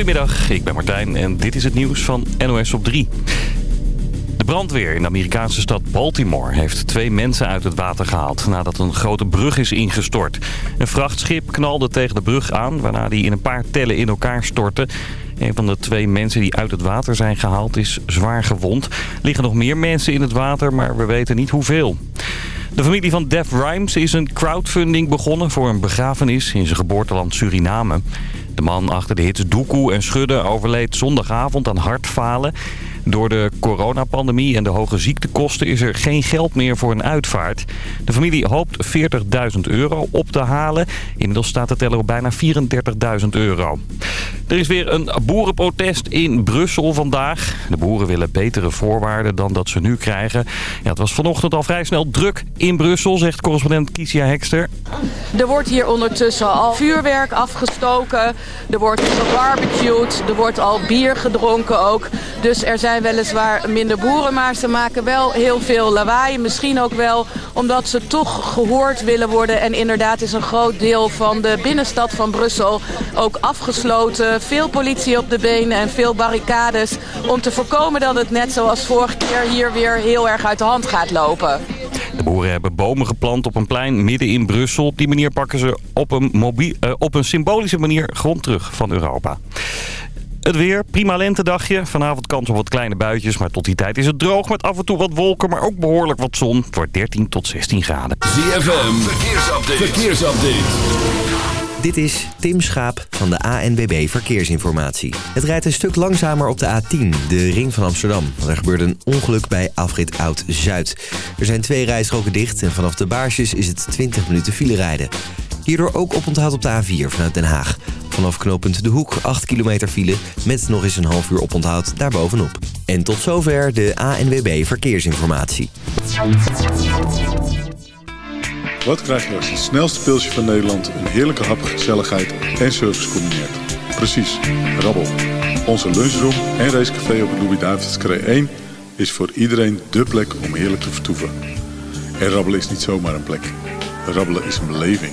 Goedemiddag, ik ben Martijn en dit is het nieuws van NOS op 3. De brandweer in de Amerikaanse stad Baltimore heeft twee mensen uit het water gehaald nadat een grote brug is ingestort. Een vrachtschip knalde tegen de brug aan waarna die in een paar tellen in elkaar stortte. Een van de twee mensen die uit het water zijn gehaald is zwaar gewond. Er liggen nog meer mensen in het water, maar we weten niet hoeveel. De familie van Def Rhymes is een crowdfunding begonnen voor een begrafenis in zijn geboorteland Suriname. De man achter de hits Doekoe en Schudden overleed zondagavond aan hartfalen. Door de coronapandemie en de hoge ziektekosten is er geen geld meer voor een uitvaart. De familie hoopt 40.000 euro op te halen. Inmiddels staat de teller op bijna 34.000 euro. Er is weer een boerenprotest in Brussel vandaag. De boeren willen betere voorwaarden dan dat ze nu krijgen. Ja, het was vanochtend al vrij snel druk in Brussel, zegt correspondent Kiesja Hekster. Er wordt hier ondertussen al vuurwerk afgestoken. Er wordt gebarbecued. Er wordt al bier gedronken ook. Dus er zijn weliswaar minder boeren, maar ze maken wel heel veel lawaai. Misschien ook wel omdat ze toch gehoord willen worden. En inderdaad is een groot deel van de binnenstad van Brussel ook afgesloten. Veel politie op de benen en veel barricades om te voorkomen dat het net zoals vorige keer hier weer heel erg uit de hand gaat lopen. De boeren hebben bomen geplant op een plein midden in Brussel. Op die manier pakken ze op een, mobiel, uh, op een symbolische manier grond terug van Europa. Het weer, prima lentedagje. Vanavond kans op wat kleine buitjes, maar tot die tijd is het droog met af en toe wat wolken, maar ook behoorlijk wat zon. Het wordt 13 tot 16 graden. ZFM, verkeersupdate. verkeersupdate. Dit is Tim Schaap van de ANWB Verkeersinformatie. Het rijdt een stuk langzamer op de A10, de ring van Amsterdam. Want er gebeurde een ongeluk bij afrit Oud-Zuid. Er zijn twee rijstroken dicht en vanaf de baarsjes is het 20 minuten file rijden. Hierdoor ook oponthoud op de A4 vanuit Den Haag. Vanaf knooppunt De Hoek 8 kilometer file met nog eens een half uur oponthoud daarbovenop. En tot zover de ANWB Verkeersinformatie. Wat krijg je als het snelste pilsje van Nederland een heerlijke hap, gezelligheid en service combineert? Precies, rabbel. Onze lunchroom en racecafé op het Louis-David's 1 is voor iedereen dé plek om heerlijk te vertoeven. En rabbelen is niet zomaar een plek. Rabbelen is een beleving.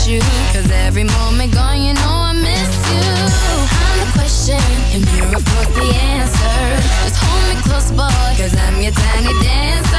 miss you. Cause every moment gone, you know I miss you. I'm the question, and you're of course the answer. Just hold me close, boy, cause I'm your tiny dancer.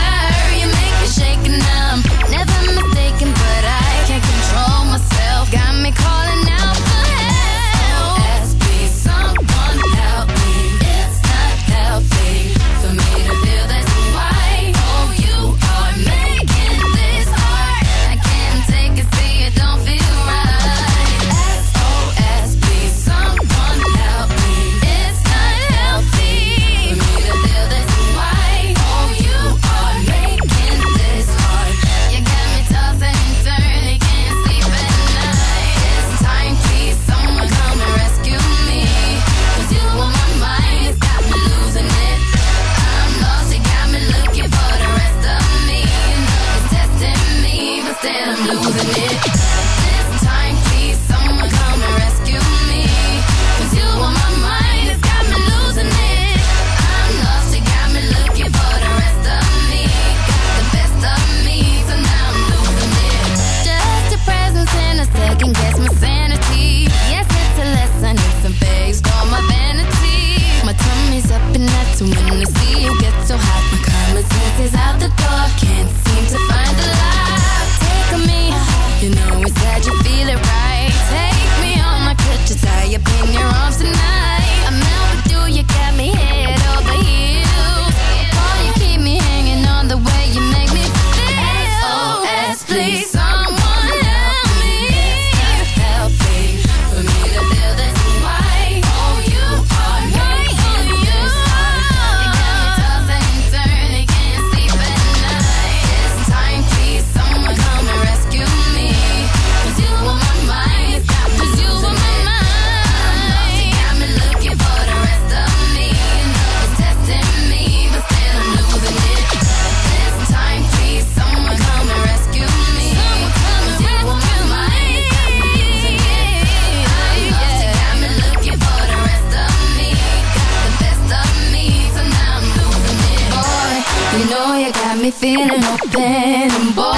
feeling open. And boy,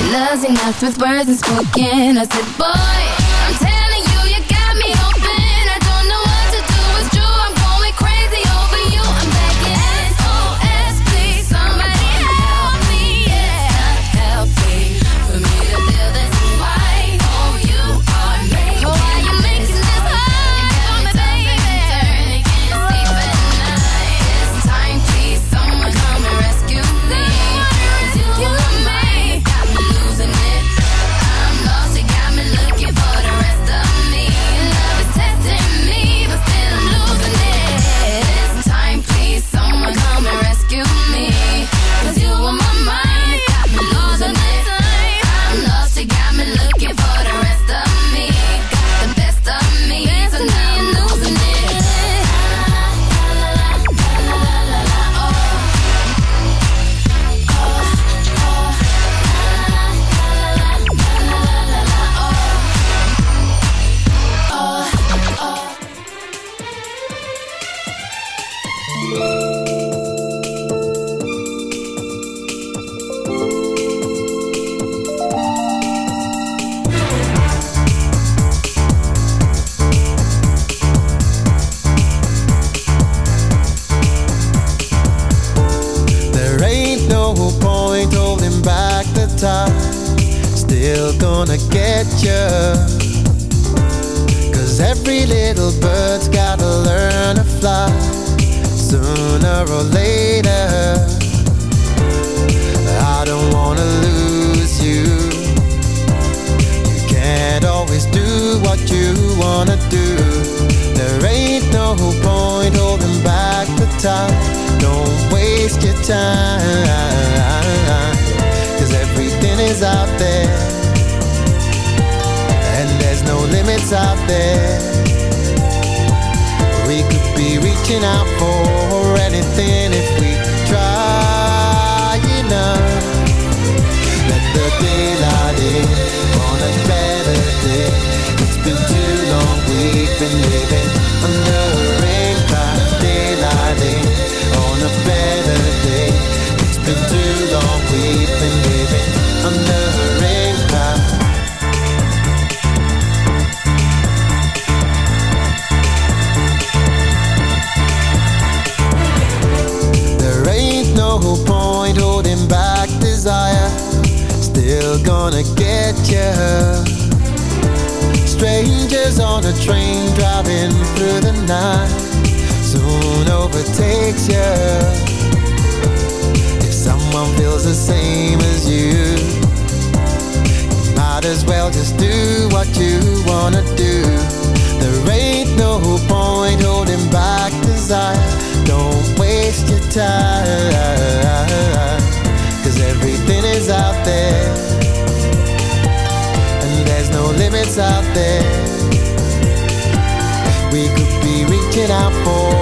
your love's enough with words and spoken. I said, boy. looking out for. gonna do? There ain't no point holding back desire. Don't waste your time. Cause everything is out there. And there's no limits out there. We could be reaching out for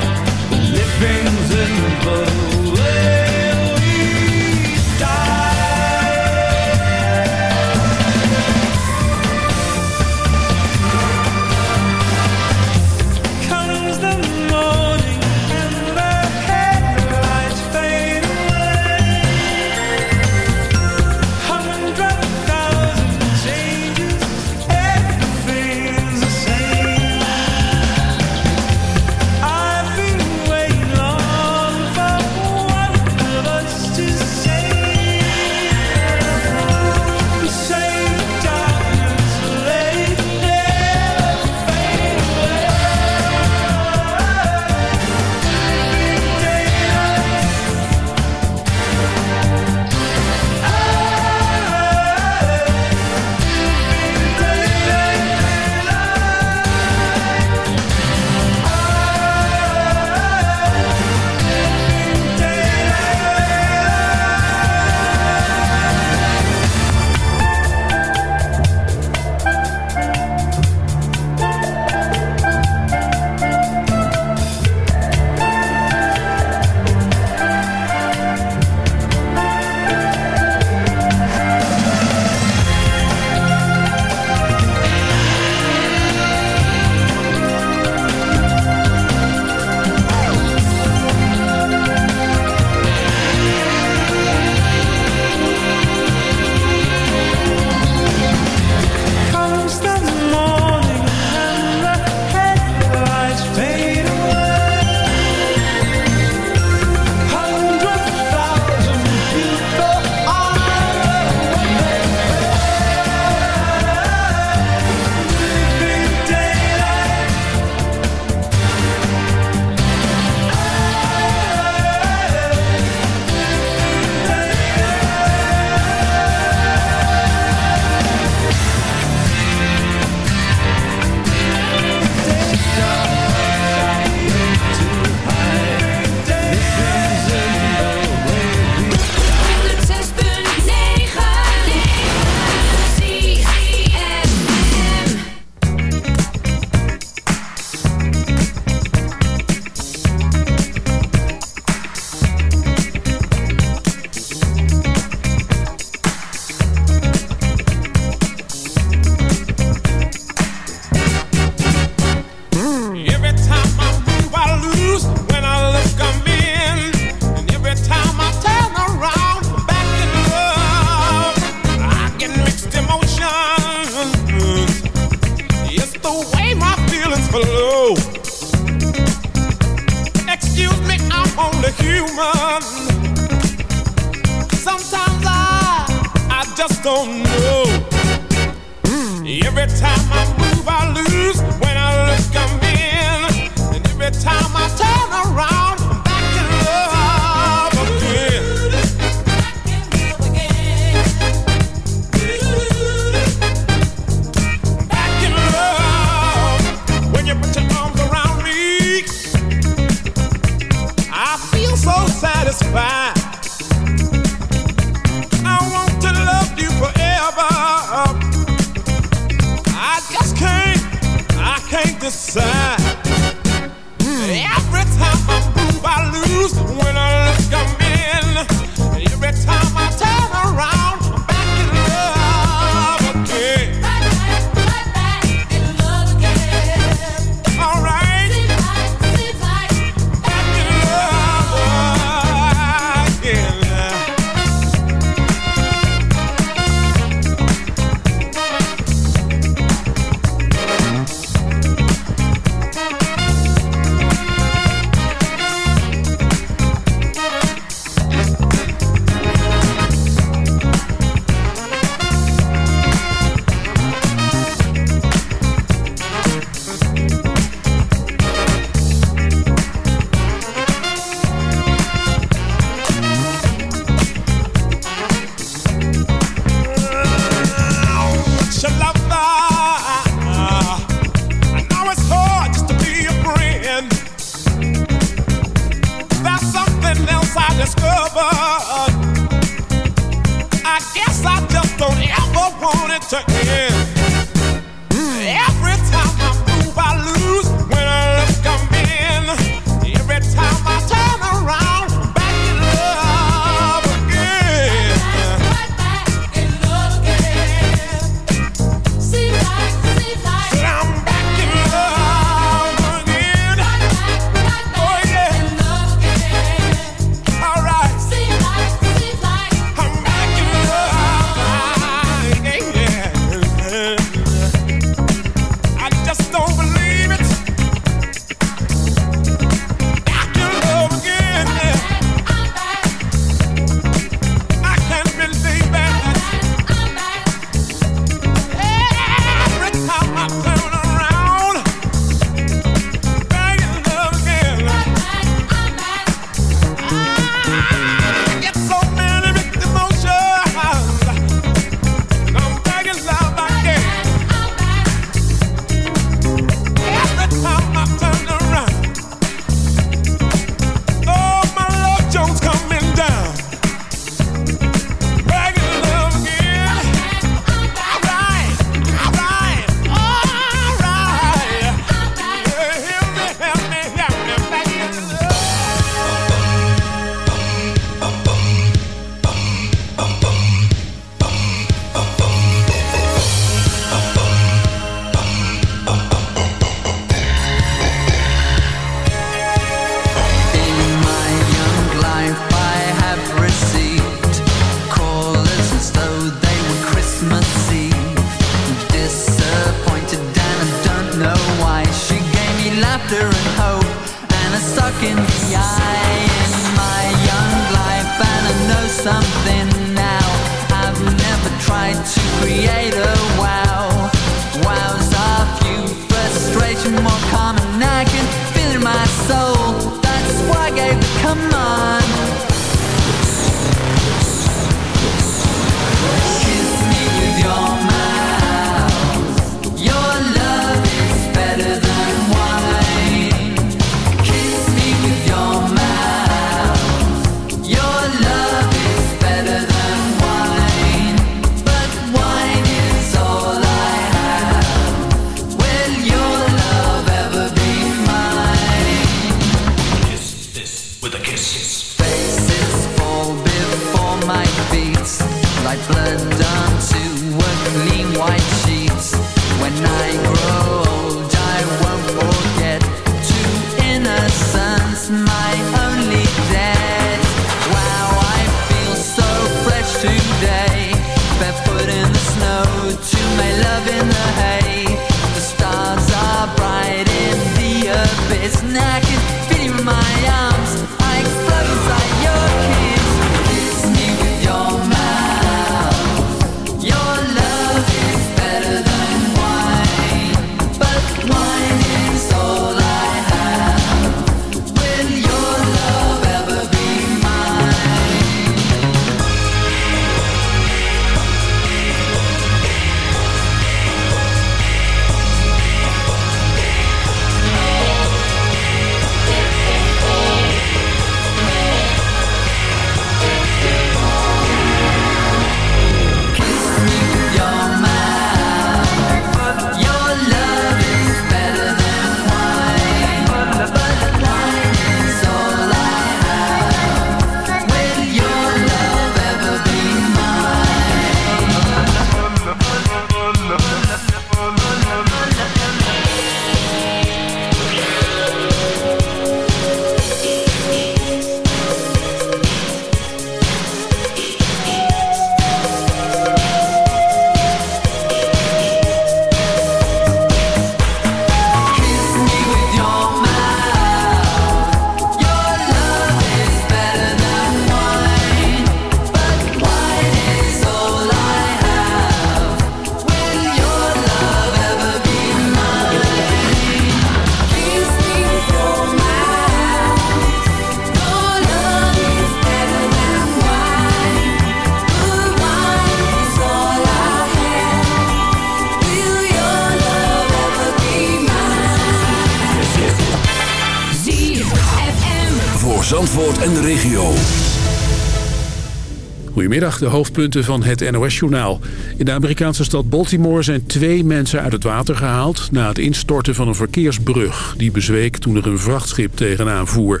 Goedemiddag, de hoofdpunten van het NOS-journaal. In de Amerikaanse stad Baltimore zijn twee mensen uit het water gehaald... na het instorten van een verkeersbrug. Die bezweek toen er een vrachtschip tegenaan voer.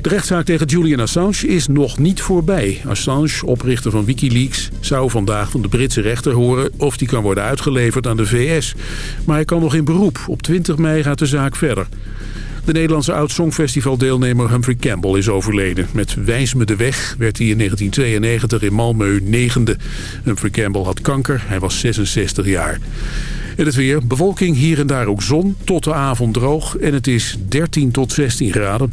De rechtszaak tegen Julian Assange is nog niet voorbij. Assange, oprichter van Wikileaks, zou vandaag van de Britse rechter horen... of die kan worden uitgeleverd aan de VS. Maar hij kan nog in beroep. Op 20 mei gaat de zaak verder. De Nederlandse oud-songfestivaldeelnemer Humphrey Campbell is overleden. Met Wijs me de weg werd hij in 1992 in Malmö negende. Humphrey Campbell had kanker, hij was 66 jaar. En het weer, bewolking hier en daar ook zon, tot de avond droog. En het is 13 tot 16 graden.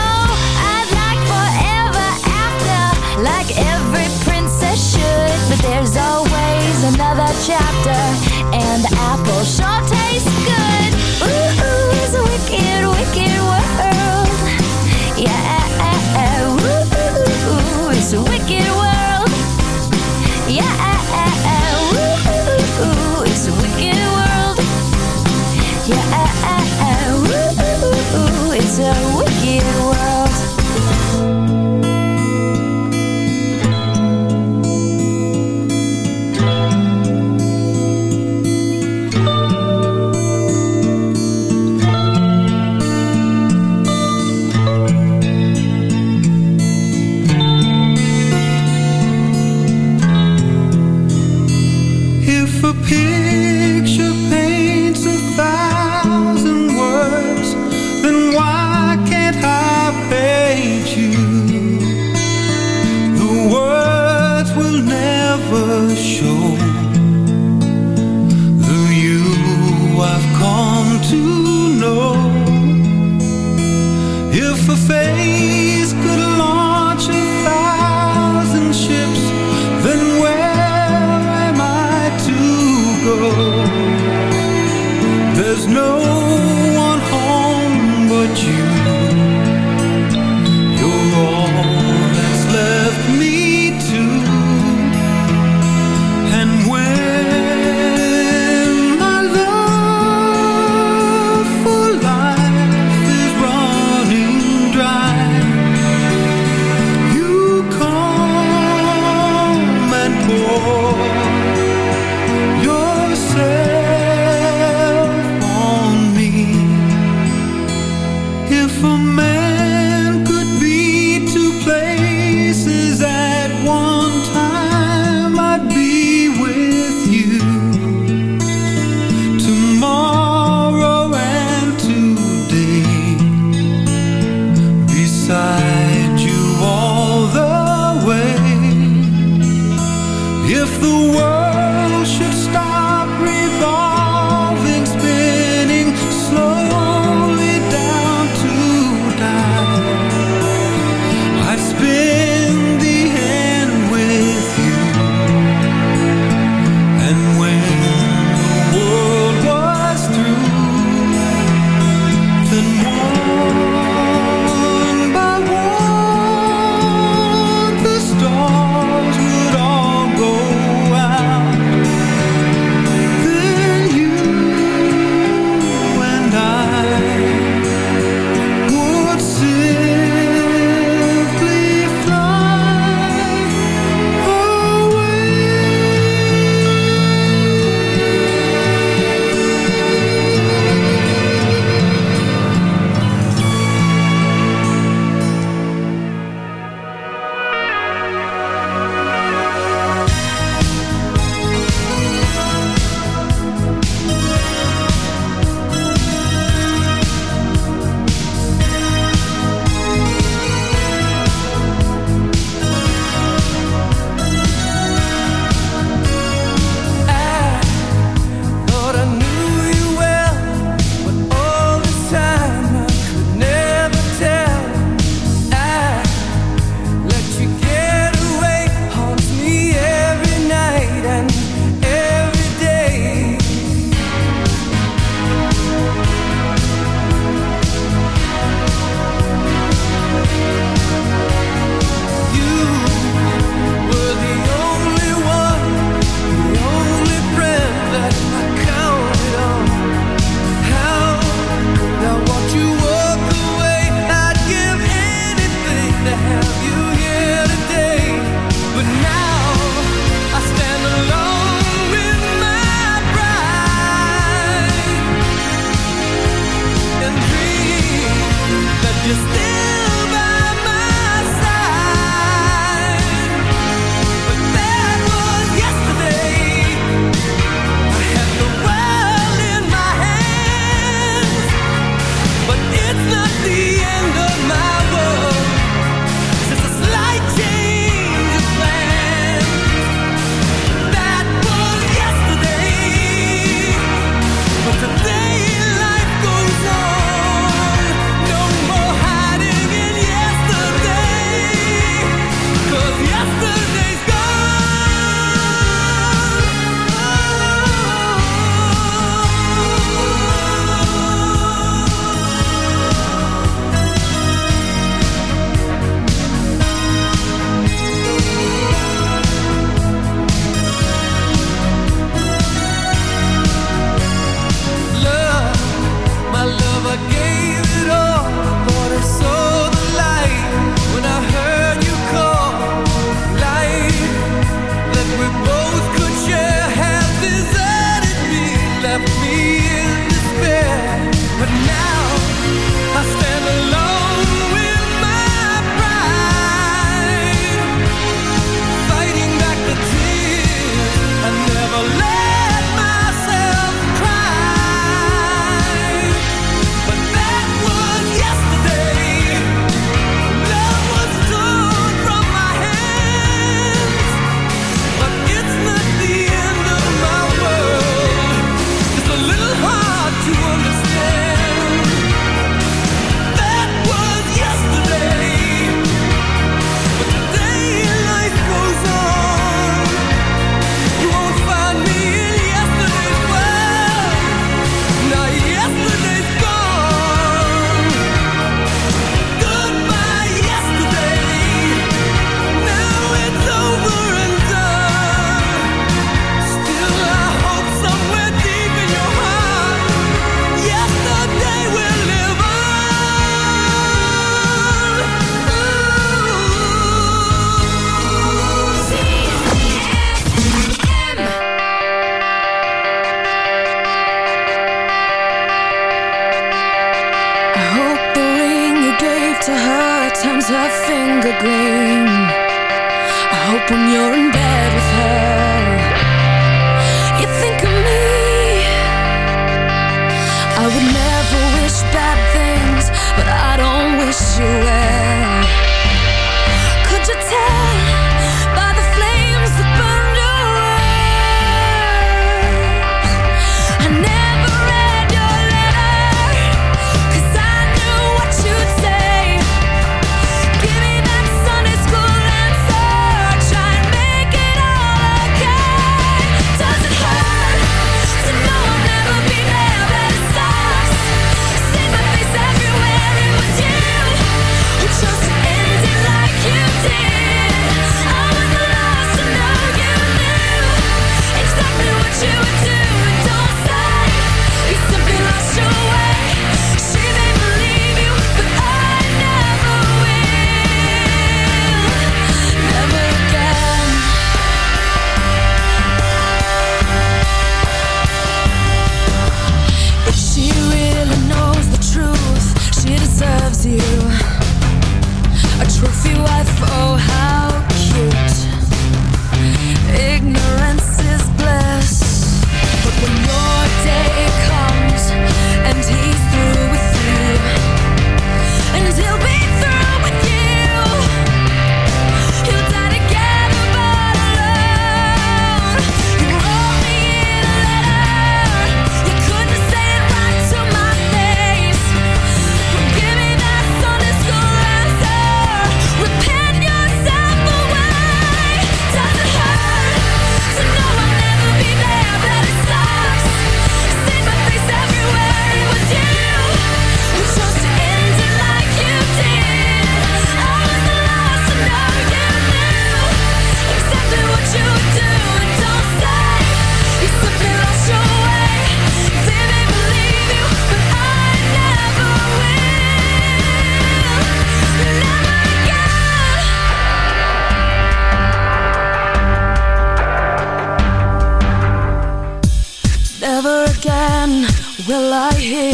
Like every princess should. But there's always another chapter, and the apple sure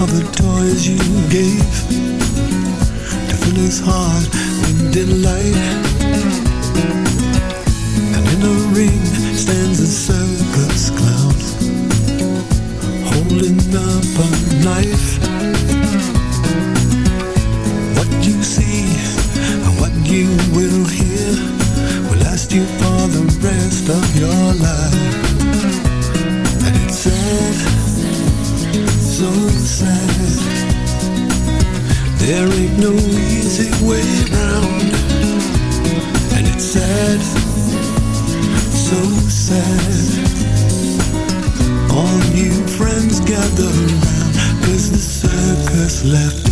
of the toys you gave to fill his heart with delight. And in a ring stands a circus clown holding up a knife. What you see and what you will hear will last you for the rest of your life. so sad There ain't no easy way around And it's sad, so sad. All new friends gather round Cause the circus left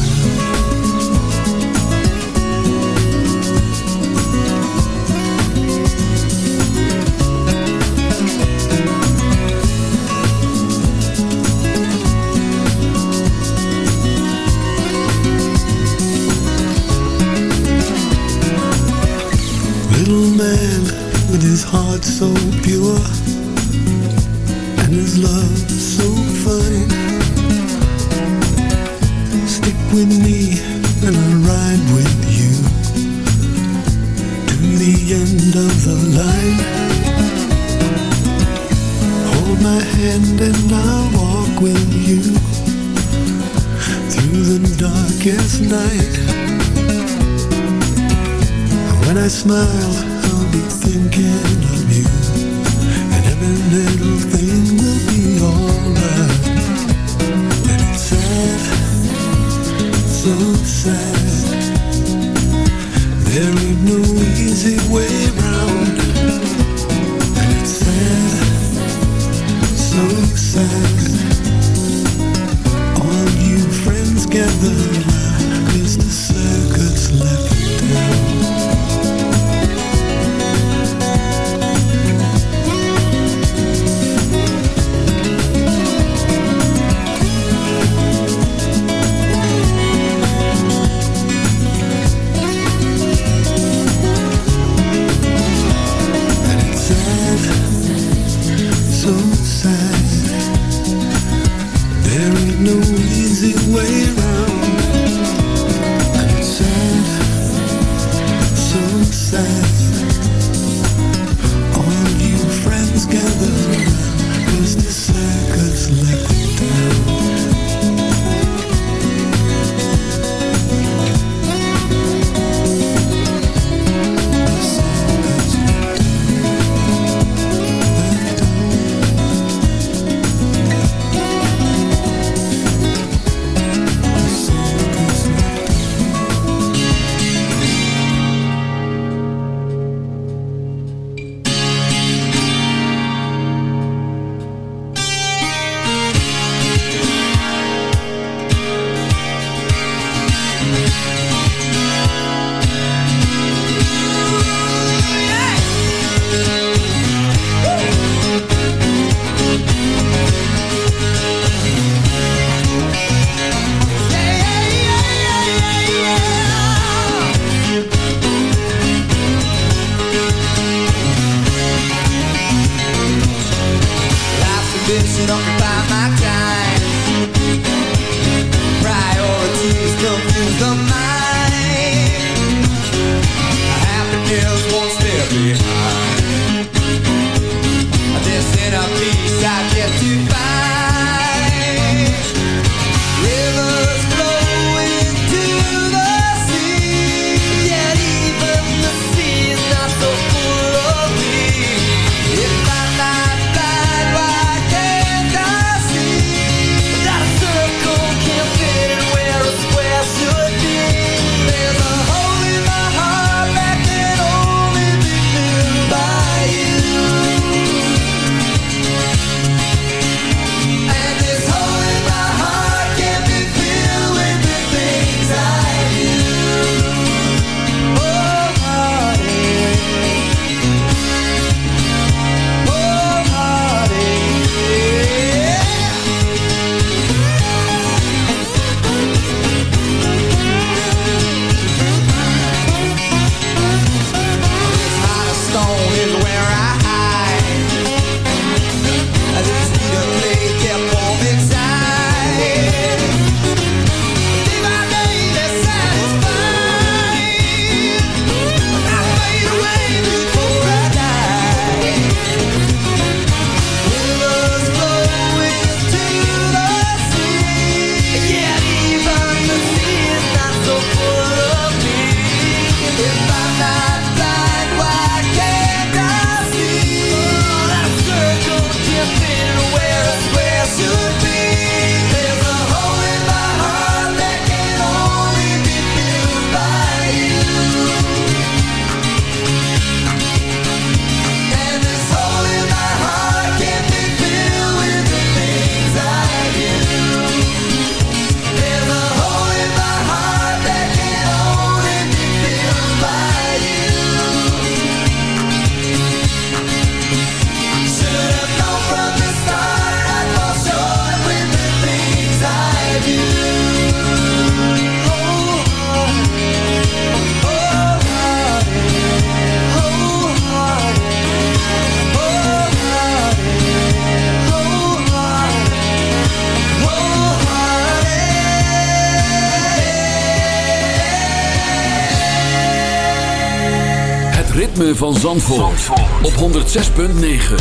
van Zandvoort, Zandvoort. op 106.9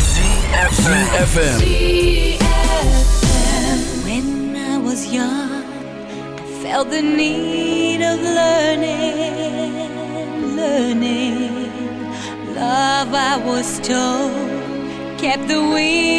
CFFM When I was young I felt the need of learning Learning Love I was told Kept the wind